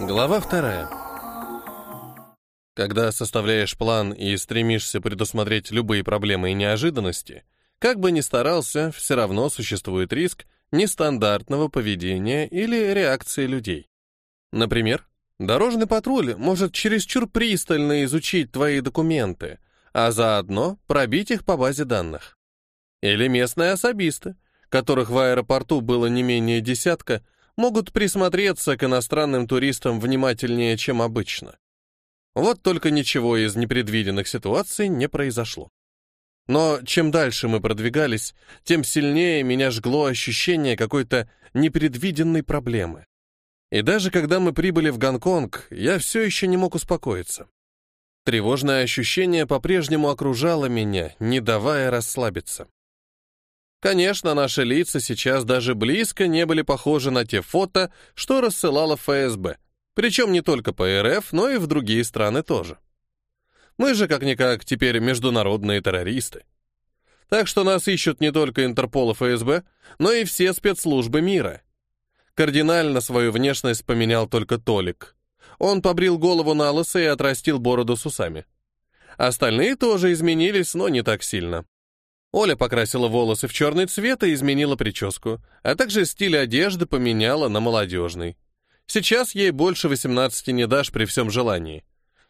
Глава вторая. Когда составляешь план и стремишься предусмотреть любые проблемы и неожиданности, как бы ни старался, все равно существует риск нестандартного поведения или реакции людей. Например, дорожный патруль может чересчур пристально изучить твои документы, а заодно пробить их по базе данных. Или местные особисты, которых в аэропорту было не менее десятка, могут присмотреться к иностранным туристам внимательнее, чем обычно. Вот только ничего из непредвиденных ситуаций не произошло. Но чем дальше мы продвигались, тем сильнее меня жгло ощущение какой-то непредвиденной проблемы. И даже когда мы прибыли в Гонконг, я все еще не мог успокоиться. Тревожное ощущение по-прежнему окружало меня, не давая расслабиться. Конечно, наши лица сейчас даже близко не были похожи на те фото, что рассылала ФСБ, причем не только по РФ, но и в другие страны тоже. Мы же, как-никак, теперь международные террористы. Так что нас ищут не только Интерпол и ФСБ, но и все спецслужбы мира. Кардинально свою внешность поменял только Толик. Он побрил голову на лысо и отрастил бороду с усами. Остальные тоже изменились, но не так сильно. Оля покрасила волосы в черный цвет и изменила прическу, а также стиль одежды поменяла на молодежный. Сейчас ей больше 18 не дашь при всем желании.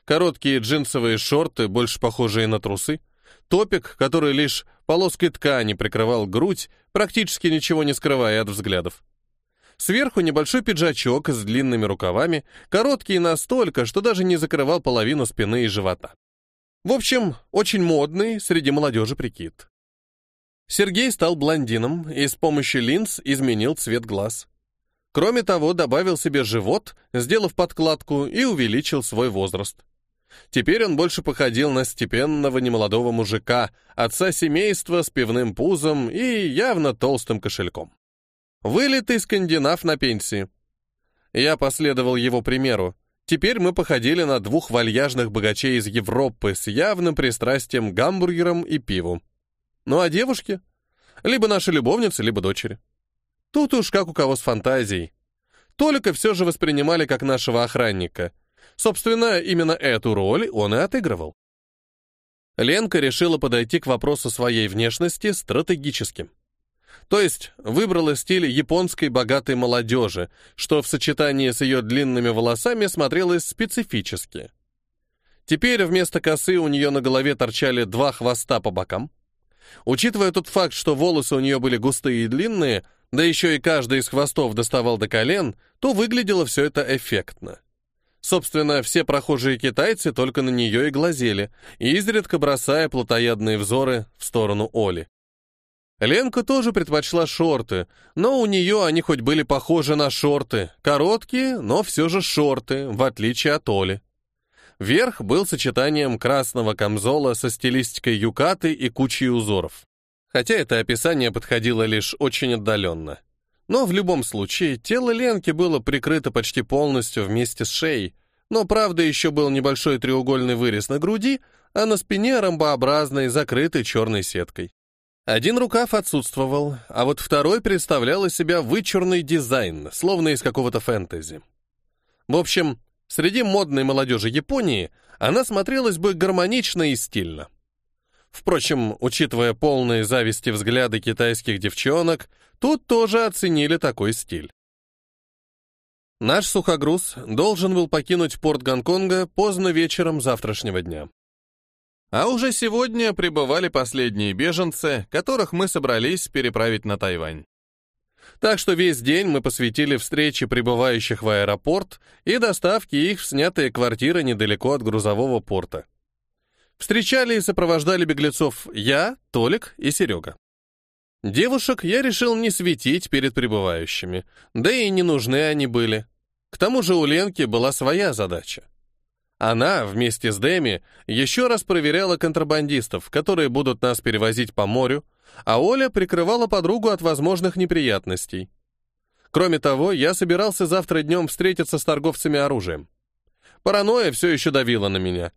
Короткие джинсовые шорты, больше похожие на трусы, топик, который лишь полоской ткани прикрывал грудь, практически ничего не скрывая от взглядов. Сверху небольшой пиджачок с длинными рукавами, короткий настолько, что даже не закрывал половину спины и живота. В общем, очень модный среди молодежи прикид. Сергей стал блондином и с помощью линз изменил цвет глаз. Кроме того, добавил себе живот, сделав подкладку и увеличил свой возраст. Теперь он больше походил на степенного немолодого мужика, отца семейства с пивным пузом и явно толстым кошельком. Вылитый скандинав на пенсии. Я последовал его примеру. Теперь мы походили на двух вальяжных богачей из Европы с явным пристрастием к гамбургерам и пиву. Ну а девушки? Либо наши любовницы, либо дочери. Тут уж как у кого с фантазией. Толика все же воспринимали как нашего охранника. Собственно, именно эту роль он и отыгрывал. Ленка решила подойти к вопросу своей внешности стратегически. То есть выбрала стиль японской богатой молодежи, что в сочетании с ее длинными волосами смотрелось специфически. Теперь вместо косы у нее на голове торчали два хвоста по бокам, Учитывая тот факт, что волосы у нее были густые и длинные, да еще и каждый из хвостов доставал до колен, то выглядело все это эффектно. Собственно, все прохожие китайцы только на нее и глазели, изредка бросая плотоядные взоры в сторону Оли. Ленка тоже предпочла шорты, но у нее они хоть были похожи на шорты, короткие, но все же шорты, в отличие от Оли. Верх был сочетанием красного камзола со стилистикой юкаты и кучей узоров. Хотя это описание подходило лишь очень отдаленно. Но в любом случае, тело Ленки было прикрыто почти полностью вместе с шеей, но правда еще был небольшой треугольный вырез на груди, а на спине ромбообразной, закрытой черной сеткой. Один рукав отсутствовал, а вот второй представлял из себя вычурный дизайн, словно из какого-то фэнтези. В общем, Среди модной молодежи Японии она смотрелась бы гармонично и стильно. Впрочем, учитывая полные зависти взгляды китайских девчонок, тут тоже оценили такой стиль. Наш сухогруз должен был покинуть порт Гонконга поздно вечером завтрашнего дня. А уже сегодня прибывали последние беженцы, которых мы собрались переправить на Тайвань. Так что весь день мы посвятили встрече прибывающих в аэропорт и доставке их в снятые квартиры недалеко от грузового порта. Встречали и сопровождали беглецов я, Толик и Серега. Девушек я решил не светить перед прибывающими, да и не нужны они были. К тому же у Ленки была своя задача. Она вместе с Дэми еще раз проверяла контрабандистов, которые будут нас перевозить по морю, а Оля прикрывала подругу от возможных неприятностей. Кроме того, я собирался завтра днем встретиться с торговцами оружием. Паранойя все еще давила на меня,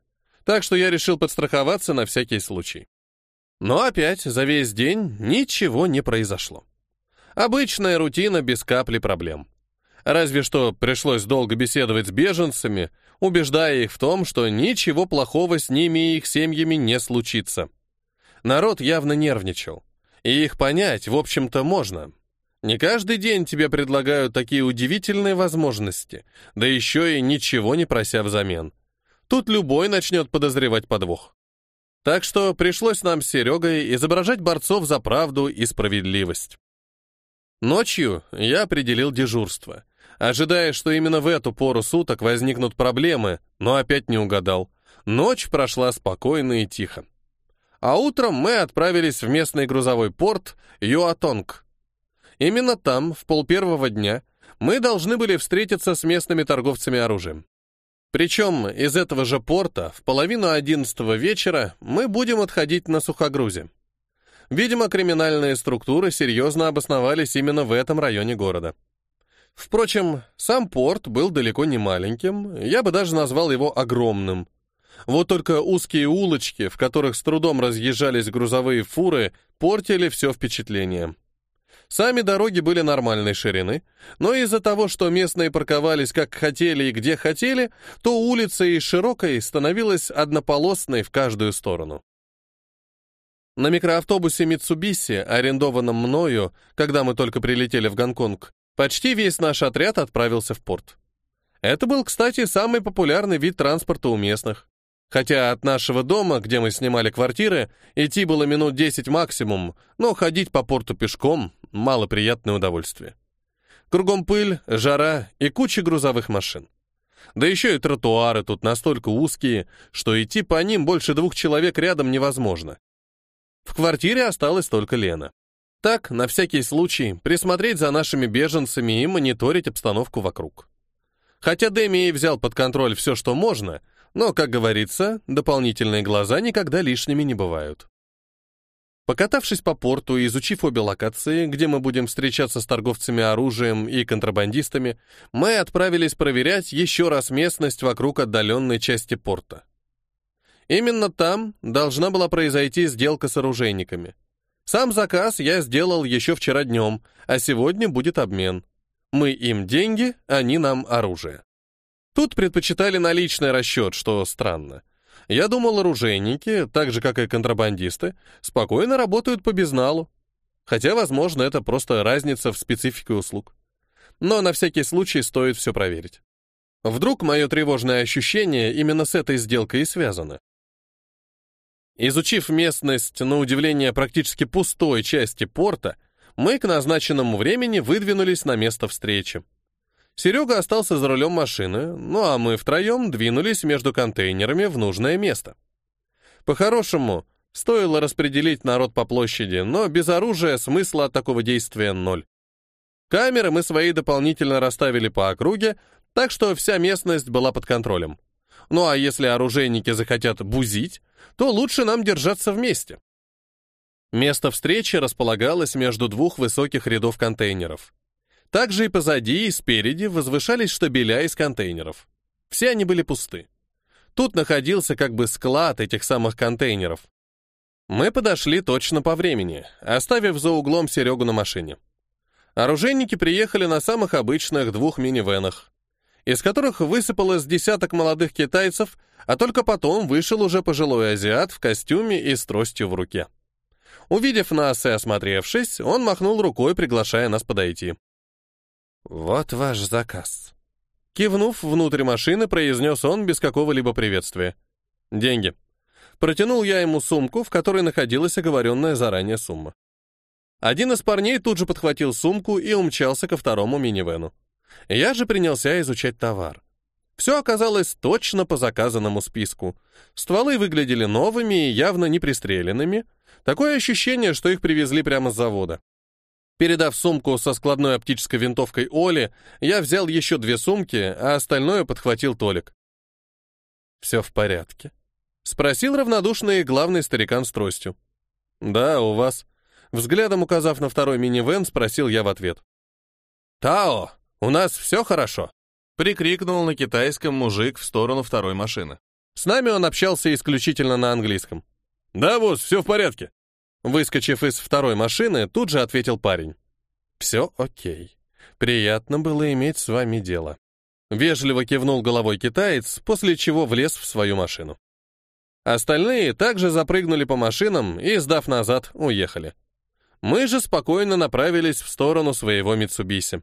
так что я решил подстраховаться на всякий случай. Но опять за весь день ничего не произошло. Обычная рутина без капли проблем. Разве что пришлось долго беседовать с беженцами, убеждая их в том, что ничего плохого с ними и их семьями не случится. Народ явно нервничал. И их понять, в общем-то, можно. Не каждый день тебе предлагают такие удивительные возможности, да еще и ничего не прося взамен. Тут любой начнет подозревать подвох. Так что пришлось нам с Серегой изображать борцов за правду и справедливость. Ночью я определил дежурство, ожидая, что именно в эту пору суток возникнут проблемы, но опять не угадал. Ночь прошла спокойно и тихо. А утром мы отправились в местный грузовой порт Юатонг. Именно там, в полпервого дня, мы должны были встретиться с местными торговцами оружием. Причем из этого же порта в половину одиннадцатого вечера мы будем отходить на сухогрузе. Видимо, криминальные структуры серьезно обосновались именно в этом районе города. Впрочем, сам порт был далеко не маленьким, я бы даже назвал его огромным. Вот только узкие улочки, в которых с трудом разъезжались грузовые фуры, портили все впечатление. Сами дороги были нормальной ширины, но из-за того, что местные парковались как хотели и где хотели, то улица из широкой становилась однополосной в каждую сторону. На микроавтобусе Mitsubishi, арендованном мною, когда мы только прилетели в Гонконг, почти весь наш отряд отправился в порт. Это был, кстати, самый популярный вид транспорта у местных. Хотя от нашего дома, где мы снимали квартиры, идти было минут 10 максимум, но ходить по порту пешком — малоприятное удовольствие. Кругом пыль, жара и куча грузовых машин. Да еще и тротуары тут настолько узкие, что идти по ним больше двух человек рядом невозможно. В квартире осталась только Лена. Так, на всякий случай, присмотреть за нашими беженцами и мониторить обстановку вокруг. Хотя Дэми и взял под контроль все, что можно, но, как говорится, дополнительные глаза никогда лишними не бывают. Покатавшись по порту и изучив обе локации, где мы будем встречаться с торговцами оружием и контрабандистами, мы отправились проверять еще раз местность вокруг отдаленной части порта. Именно там должна была произойти сделка с оружейниками. Сам заказ я сделал еще вчера днем, а сегодня будет обмен. Мы им деньги, они нам оружие. Тут предпочитали наличный расчет, что странно. Я думал, оружейники, так же, как и контрабандисты, спокойно работают по безналу. Хотя, возможно, это просто разница в специфике услуг. Но на всякий случай стоит все проверить. Вдруг мое тревожное ощущение именно с этой сделкой и связано. Изучив местность, на удивление, практически пустой части порта, мы к назначенному времени выдвинулись на место встречи. Серега остался за рулем машины, ну а мы втроем двинулись между контейнерами в нужное место. По-хорошему, стоило распределить народ по площади, но без оружия смысла от такого действия ноль. Камеры мы свои дополнительно расставили по округе, так что вся местность была под контролем. Ну а если оружейники захотят бузить, то лучше нам держаться вместе. Место встречи располагалось между двух высоких рядов контейнеров. Также и позади, и спереди возвышались штабеля из контейнеров. Все они были пусты. Тут находился как бы склад этих самых контейнеров. Мы подошли точно по времени, оставив за углом Серегу на машине. Оружейники приехали на самых обычных двух минивенах, из которых высыпалось десяток молодых китайцев, а только потом вышел уже пожилой азиат в костюме и с тростью в руке. Увидев нас и осмотревшись, он махнул рукой, приглашая нас подойти. «Вот ваш заказ». Кивнув внутрь машины, произнес он без какого-либо приветствия. «Деньги». Протянул я ему сумку, в которой находилась оговоренная заранее сумма. Один из парней тут же подхватил сумку и умчался ко второму минивену. Я же принялся изучать товар. Все оказалось точно по заказанному списку. Стволы выглядели новыми и явно не пристреленными. Такое ощущение, что их привезли прямо с завода. Передав сумку со складной оптической винтовкой Оле, я взял еще две сумки, а остальное подхватил Толик. «Все в порядке?» — спросил равнодушный главный старикан с тростью. «Да, у вас». Взглядом указав на второй минивэн, спросил я в ответ. «Тао, у нас все хорошо?» — прикрикнул на китайском мужик в сторону второй машины. С нами он общался исключительно на английском. «Да, босс, все в порядке», Выскочив из второй машины, тут же ответил парень. «Все окей». Приятно было иметь с вами дело. Вежливо кивнул головой китаец, после чего влез в свою машину. Остальные также запрыгнули по машинам и, сдав назад, уехали. Мы же спокойно направились в сторону своего Митсубиси.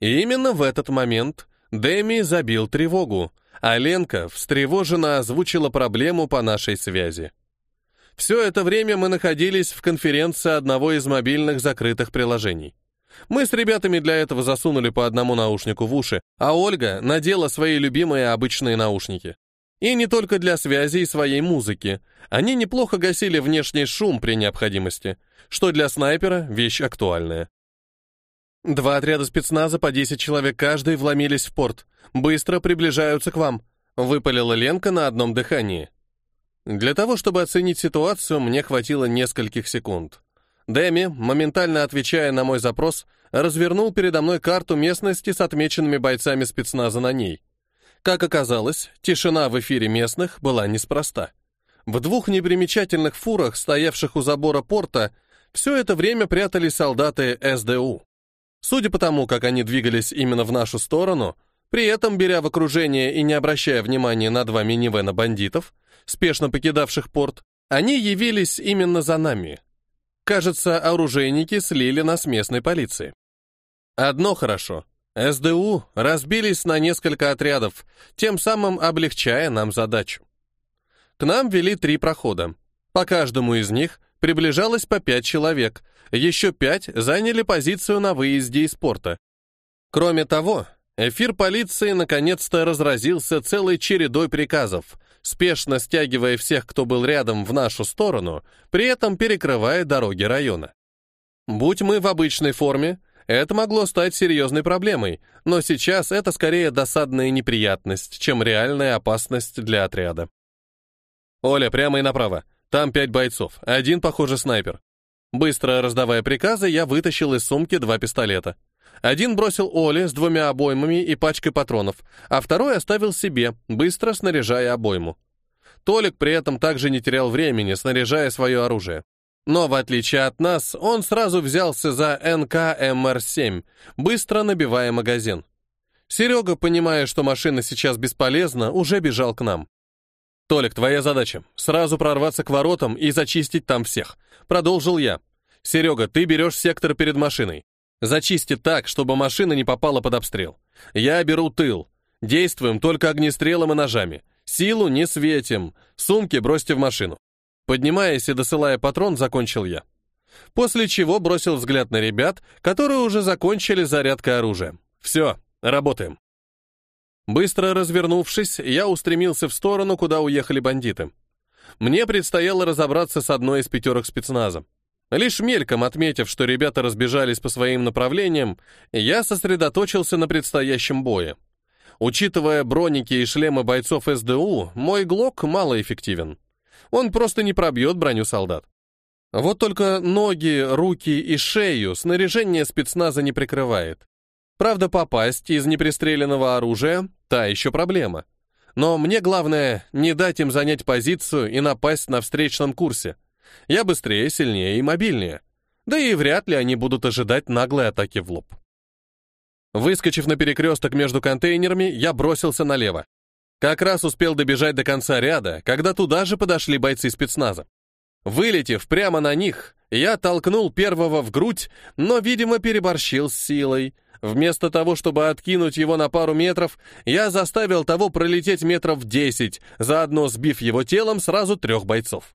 И именно в этот момент Дэми забил тревогу, а Ленка встревоженно озвучила проблему по нашей связи. Все это время мы находились в конференции одного из мобильных закрытых приложений. Мы с ребятами для этого засунули по одному наушнику в уши, а Ольга надела свои любимые обычные наушники. И не только для связи и своей музыки. Они неплохо гасили внешний шум при необходимости, что для снайпера вещь актуальная. Два отряда спецназа по 10 человек каждый вломились в порт. Быстро приближаются к вам, выпалила Ленка на одном дыхании. Для того, чтобы оценить ситуацию, мне хватило нескольких секунд. Дэми, моментально отвечая на мой запрос, развернул передо мной карту местности с отмеченными бойцами спецназа на ней. Как оказалось, тишина в эфире местных была неспроста. В двух непримечательных фурах, стоявших у забора порта, все это время прятались солдаты СДУ. Судя по тому, как они двигались именно в нашу сторону, при этом беря в окружение и не обращая внимания на два минивэна бандитов, спешно покидавших порт, они явились именно за нами. Кажется, оружейники слили нас местной полиции. Одно хорошо. СДУ разбились на несколько отрядов, тем самым облегчая нам задачу. К нам вели три прохода. По каждому из них приближалось по пять человек, еще пять заняли позицию на выезде из порта. Кроме того, эфир полиции наконец-то разразился целой чередой приказов, спешно стягивая всех, кто был рядом, в нашу сторону, при этом перекрывая дороги района. Будь мы в обычной форме, это могло стать серьезной проблемой, но сейчас это скорее досадная неприятность, чем реальная опасность для отряда. «Оля, прямо и направо. Там пять бойцов. Один, похоже, снайпер». Быстро раздавая приказы, я вытащил из сумки два пистолета. Один бросил Оле с двумя обоймами и пачкой патронов, а второй оставил себе, быстро снаряжая обойму. Толик при этом также не терял времени, снаряжая свое оружие. Но, в отличие от нас, он сразу взялся за НК-МР-7, быстро набивая магазин. Серега, понимая, что машина сейчас бесполезна, уже бежал к нам. «Толик, твоя задача — сразу прорваться к воротам и зачистить там всех», — продолжил я. «Серега, ты берешь сектор перед машиной. Зачисти так, чтобы машина не попала под обстрел. Я беру тыл. Действуем только огнестрелом и ножами. Силу не светим. Сумки бросьте в машину. Поднимаясь и досылая патрон, закончил я. После чего бросил взгляд на ребят, которые уже закончили зарядкой оружия. Все, работаем. Быстро развернувшись, я устремился в сторону, куда уехали бандиты. Мне предстояло разобраться с одной из пятерок спецназа. Лишь мельком отметив, что ребята разбежались по своим направлениям, я сосредоточился на предстоящем бое. Учитывая броники и шлемы бойцов СДУ, мой ГЛОК малоэффективен. Он просто не пробьет броню солдат. Вот только ноги, руки и шею снаряжение спецназа не прикрывает. Правда, попасть из непристреленного оружия — та еще проблема. Но мне главное — не дать им занять позицию и напасть на встречном курсе — я быстрее, сильнее и мобильнее. Да и вряд ли они будут ожидать наглой атаки в лоб. Выскочив на перекресток между контейнерами, я бросился налево. Как раз успел добежать до конца ряда, когда туда же подошли бойцы спецназа. Вылетев прямо на них, я толкнул первого в грудь, но, видимо, переборщил с силой. Вместо того, чтобы откинуть его на пару метров, я заставил того пролететь метров десять, заодно сбив его телом сразу трех бойцов.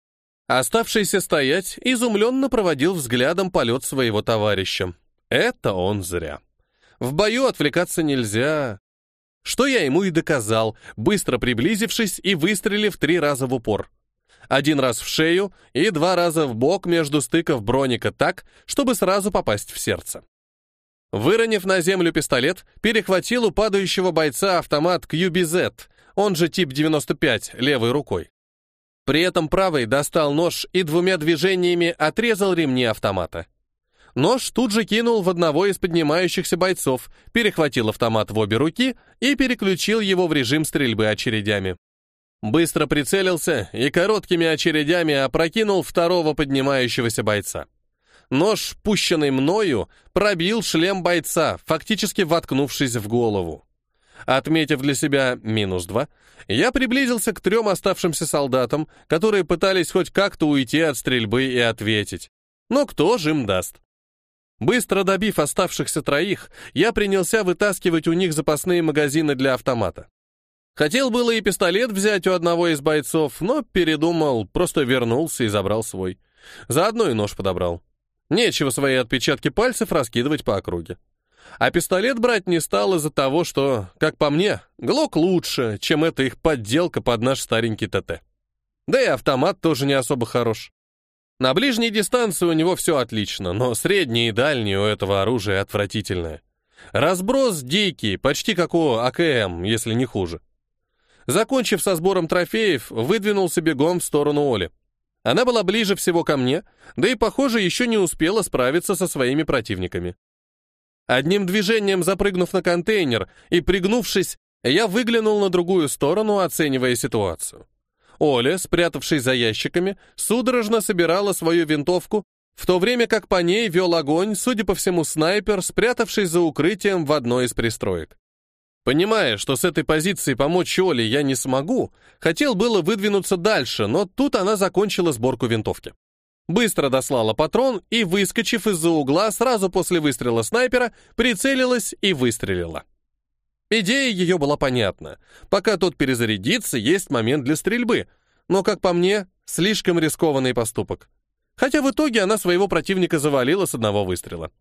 Оставшийся стоять изумленно проводил взглядом полет своего товарища. Это он зря. В бою отвлекаться нельзя. Что я ему и доказал, быстро приблизившись и выстрелив три раза в упор. Один раз в шею и два раза в бок между стыков броника так, чтобы сразу попасть в сердце. Выронив на землю пистолет, перехватил у падающего бойца автомат QBZ, он же тип 95, левой рукой. При этом правый достал нож и двумя движениями отрезал ремни автомата. Нож тут же кинул в одного из поднимающихся бойцов, перехватил автомат в обе руки и переключил его в режим стрельбы очередями. Быстро прицелился и короткими очередями опрокинул второго поднимающегося бойца. Нож, пущенный мною, пробил шлем бойца, фактически воткнувшись в голову. Отметив для себя минус два, я приблизился к трем оставшимся солдатам, которые пытались хоть как-то уйти от стрельбы и ответить. Но кто же им даст? Быстро добив оставшихся троих, я принялся вытаскивать у них запасные магазины для автомата. Хотел было и пистолет взять у одного из бойцов, но передумал, просто вернулся и забрал свой. Заодно и нож подобрал. Нечего свои отпечатки пальцев раскидывать по округе. А пистолет брать не стал из-за того, что, как по мне, Глок лучше, чем эта их подделка под наш старенький ТТ. Да и автомат тоже не особо хорош. На ближней дистанции у него все отлично, но средние и дальние у этого оружия отвратительное. Разброс дикий, почти как у АКМ, если не хуже. Закончив со сбором трофеев, выдвинулся бегом в сторону Оли. Она была ближе всего ко мне, да и, похоже, еще не успела справиться со своими противниками. Одним движением запрыгнув на контейнер и пригнувшись, я выглянул на другую сторону, оценивая ситуацию. Оля, спрятавшись за ящиками, судорожно собирала свою винтовку, в то время как по ней вел огонь, судя по всему, снайпер, спрятавшись за укрытием в одной из пристроек. Понимая, что с этой позиции помочь Оле я не смогу, хотел было выдвинуться дальше, но тут она закончила сборку винтовки. Быстро дослала патрон и, выскочив из-за угла сразу после выстрела снайпера, прицелилась и выстрелила. Идея ее была понятна. Пока тот перезарядится, есть момент для стрельбы. Но, как по мне, слишком рискованный поступок. Хотя в итоге она своего противника завалила с одного выстрела.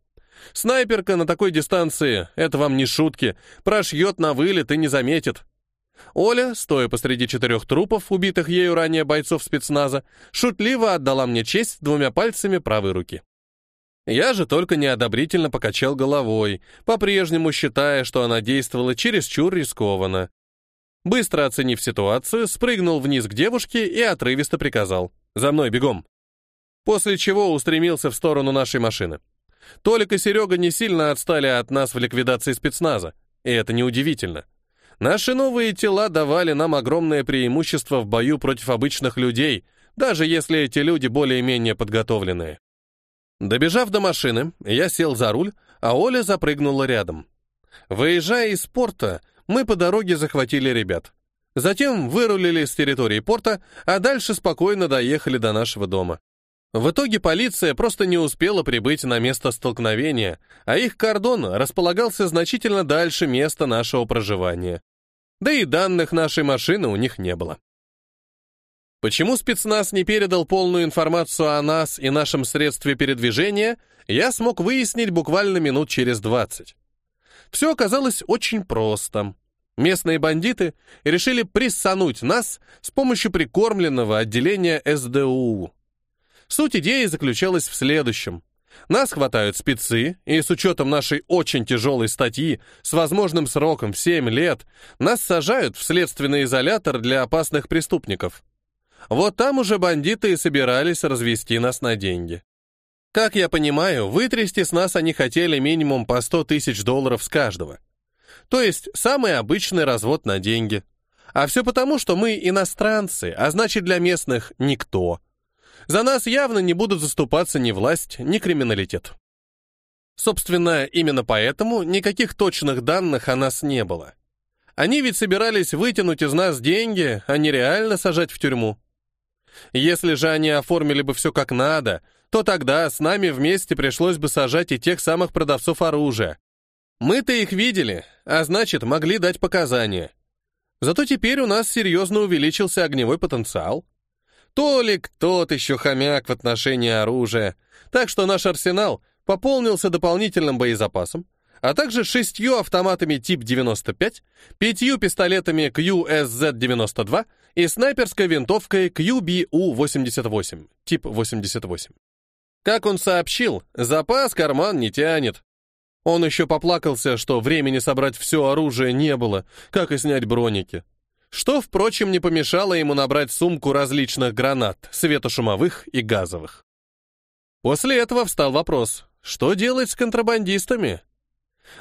Снайперка на такой дистанции, это вам не шутки, прошьет на вылет и не заметит. Оля, стоя посреди четырех трупов, убитых ею ранее бойцов спецназа, шутливо отдала мне честь двумя пальцами правой руки. Я же только неодобрительно покачал головой, по-прежнему считая, что она действовала чересчур рискованно. Быстро оценив ситуацию, спрыгнул вниз к девушке и отрывисто приказал «За мной, бегом!» После чего устремился в сторону нашей машины. Толик и Серега не сильно отстали от нас в ликвидации спецназа, и это неудивительно. Наши новые тела давали нам огромное преимущество в бою против обычных людей, даже если эти люди более-менее подготовленные. Добежав до машины, я сел за руль, а Оля запрыгнула рядом. Выезжая из порта, мы по дороге захватили ребят. Затем вырулили с территории порта, а дальше спокойно доехали до нашего дома. В итоге полиция просто не успела прибыть на место столкновения, а их кордон располагался значительно дальше места нашего проживания. Да и данных нашей машины у них не было. Почему спецназ не передал полную информацию о нас и нашем средстве передвижения, я смог выяснить буквально минут через 20. Все оказалось очень просто. Местные бандиты решили прессануть нас с помощью прикормленного отделения СДУ. Суть идеи заключалась в следующем. Нас хватают спецы, и с учетом нашей очень тяжелой статьи с возможным сроком в 7 лет, нас сажают в следственный изолятор для опасных преступников. Вот там уже бандиты и собирались развести нас на деньги. Как я понимаю, вытрясти с нас они хотели минимум по 100 тысяч долларов с каждого. То есть самый обычный развод на деньги. А все потому, что мы иностранцы, а значит для местных никто. За нас явно не будут заступаться ни власть, ни криминалитет. Собственно, именно поэтому никаких точных данных о нас не было. Они ведь собирались вытянуть из нас деньги, а не реально сажать в тюрьму. Если же они оформили бы все как надо, то тогда с нами вместе пришлось бы сажать и тех самых продавцов оружия. Мы-то их видели, а значит, могли дать показания. Зато теперь у нас серьезно увеличился огневой потенциал. Толик тот еще хомяк в отношении оружия, так что наш арсенал пополнился дополнительным боезапасом, а также шестью автоматами тип 95, пятью пистолетами QSZ-92 и снайперской винтовкой QBU-88, тип 88. Как он сообщил, запас карман не тянет. Он еще поплакался, что времени собрать все оружие не было, как и снять броники что, впрочем, не помешало ему набрать сумку различных гранат, светошумовых и газовых. После этого встал вопрос, что делать с контрабандистами?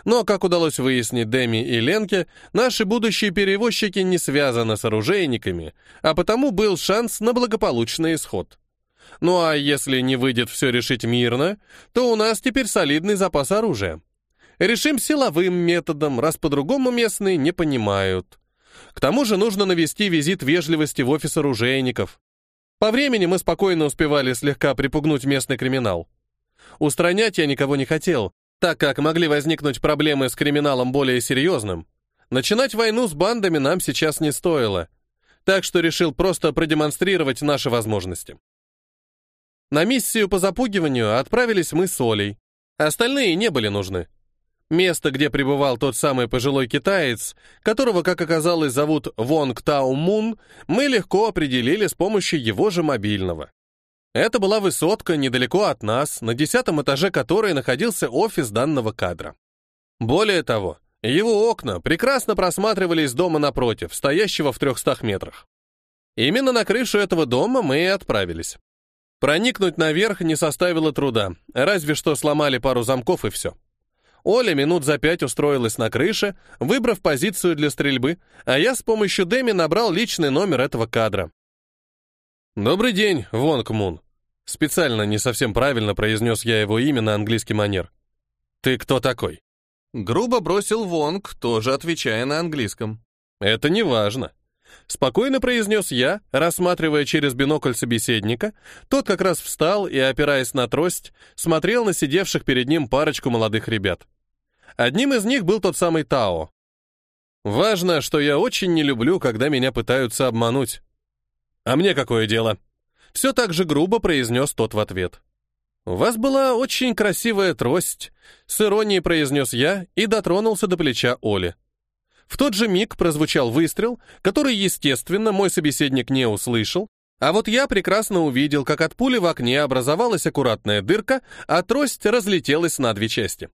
Но, как удалось выяснить Деми и Ленке, наши будущие перевозчики не связаны с оружейниками, а потому был шанс на благополучный исход. Ну а если не выйдет все решить мирно, то у нас теперь солидный запас оружия. Решим силовым методом, раз по-другому местные не понимают. К тому же нужно навести визит вежливости в офис оружейников. По времени мы спокойно успевали слегка припугнуть местный криминал. Устранять я никого не хотел, так как могли возникнуть проблемы с криминалом более серьезным. Начинать войну с бандами нам сейчас не стоило, так что решил просто продемонстрировать наши возможности. На миссию по запугиванию отправились мы с Олей. Остальные не были нужны. Место, где пребывал тот самый пожилой китаец, которого, как оказалось, зовут Вонг Тау Мун, мы легко определили с помощью его же мобильного. Это была высотка недалеко от нас, на десятом этаже которой находился офис данного кадра. Более того, его окна прекрасно просматривались дома напротив, стоящего в 300 метрах. Именно на крышу этого дома мы и отправились. Проникнуть наверх не составило труда, разве что сломали пару замков и все. Оля минут за пять устроилась на крыше, выбрав позицию для стрельбы, а я с помощью Дэми набрал личный номер этого кадра. «Добрый день, Вонг Мун». Специально не совсем правильно произнес я его имя на английский манер. «Ты кто такой?» Грубо бросил Вонг, тоже отвечая на английском. «Это не важно. Спокойно произнес я, рассматривая через бинокль собеседника. Тот как раз встал и, опираясь на трость, смотрел на сидевших перед ним парочку молодых ребят. Одним из них был тот самый Тао. Важно, что я очень не люблю, когда меня пытаются обмануть. А мне какое дело? Все так же грубо произнес тот в ответ. «У вас была очень красивая трость», — с иронией произнес я и дотронулся до плеча Оли. В тот же миг прозвучал выстрел, который, естественно, мой собеседник не услышал, а вот я прекрасно увидел, как от пули в окне образовалась аккуратная дырка, а трость разлетелась на две части.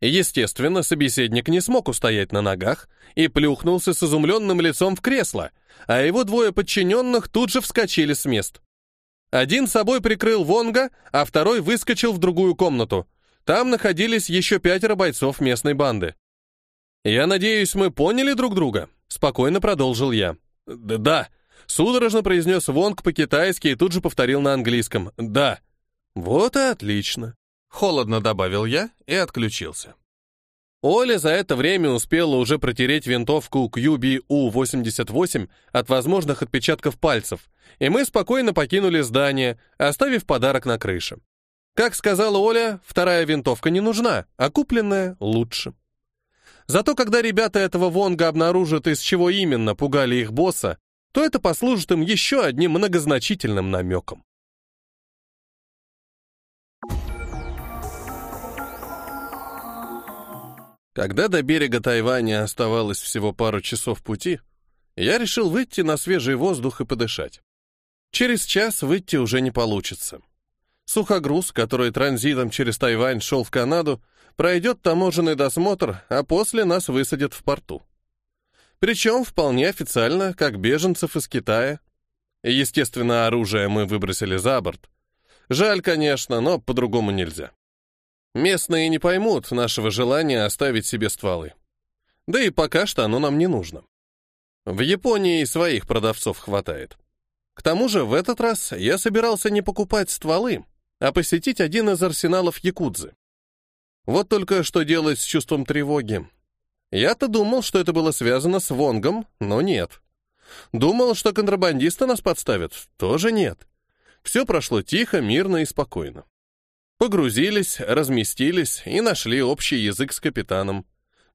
Естественно, собеседник не смог устоять на ногах и плюхнулся с изумленным лицом в кресло, а его двое подчиненных тут же вскочили с мест. Один собой прикрыл Вонга, а второй выскочил в другую комнату. Там находились еще пятеро бойцов местной банды. «Я надеюсь, мы поняли друг друга?» — спокойно продолжил я. «Да», — судорожно произнес Вонг по-китайски и тут же повторил на английском. «Да». «Вот и отлично», — холодно добавил я и отключился. Оля за это время успела уже протереть винтовку QBU-88 от возможных отпечатков пальцев, и мы спокойно покинули здание, оставив подарок на крыше. Как сказала Оля, вторая винтовка не нужна, а купленная лучше. Зато когда ребята этого Вонга обнаружат, из чего именно пугали их босса, то это послужит им еще одним многозначительным намеком. Когда до берега Тайваня оставалось всего пару часов пути, я решил выйти на свежий воздух и подышать. Через час выйти уже не получится. Сухогруз, который транзитом через Тайвань шел в Канаду, пройдет таможенный досмотр, а после нас высадят в порту. Причем вполне официально, как беженцев из Китая. Естественно, оружие мы выбросили за борт. Жаль, конечно, но по-другому нельзя. Местные не поймут нашего желания оставить себе стволы. Да и пока что оно нам не нужно. В Японии своих продавцов хватает. К тому же в этот раз я собирался не покупать стволы, а посетить один из арсеналов Якудзы. Вот только что делать с чувством тревоги. Я-то думал, что это было связано с Вонгом, но нет. Думал, что контрабандисты нас подставят, тоже нет. Все прошло тихо, мирно и спокойно. Погрузились, разместились и нашли общий язык с капитаном.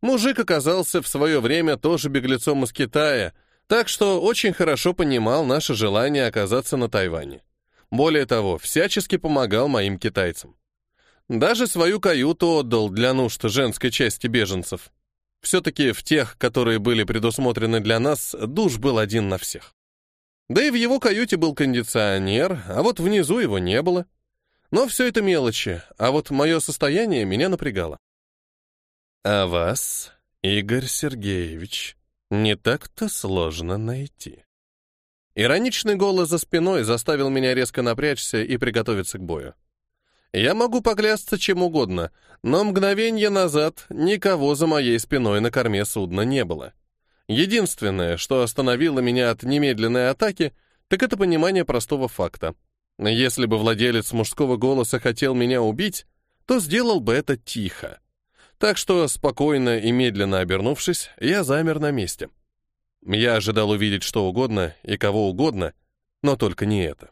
Мужик оказался в свое время тоже беглецом из Китая, так что очень хорошо понимал наше желание оказаться на Тайване. Более того, всячески помогал моим китайцам. Даже свою каюту отдал для нужд женской части беженцев. Все-таки в тех, которые были предусмотрены для нас, душ был один на всех. Да и в его каюте был кондиционер, а вот внизу его не было. Но все это мелочи, а вот мое состояние меня напрягало. А вас, Игорь Сергеевич, не так-то сложно найти. Ироничный голос за спиной заставил меня резко напрячься и приготовиться к бою. Я могу поклясться чем угодно, но мгновение назад никого за моей спиной на корме судна не было. Единственное, что остановило меня от немедленной атаки, так это понимание простого факта. Если бы владелец мужского голоса хотел меня убить, то сделал бы это тихо. Так что, спокойно и медленно обернувшись, я замер на месте. Я ожидал увидеть что угодно и кого угодно, но только не это.